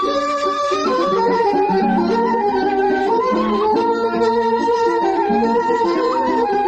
Thank you.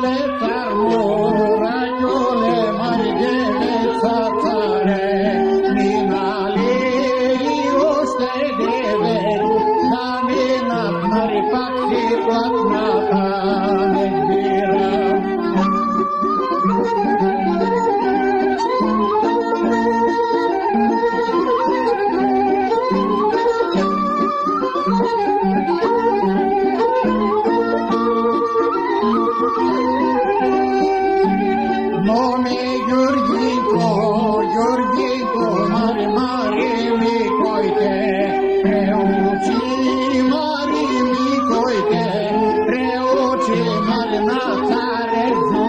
boletarlo. Tome Gheorghico, Gheorghico, mare, mare, micoite, preuci, mari, micoite, preuci, mare, mare, natare, zi.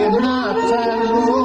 It's not time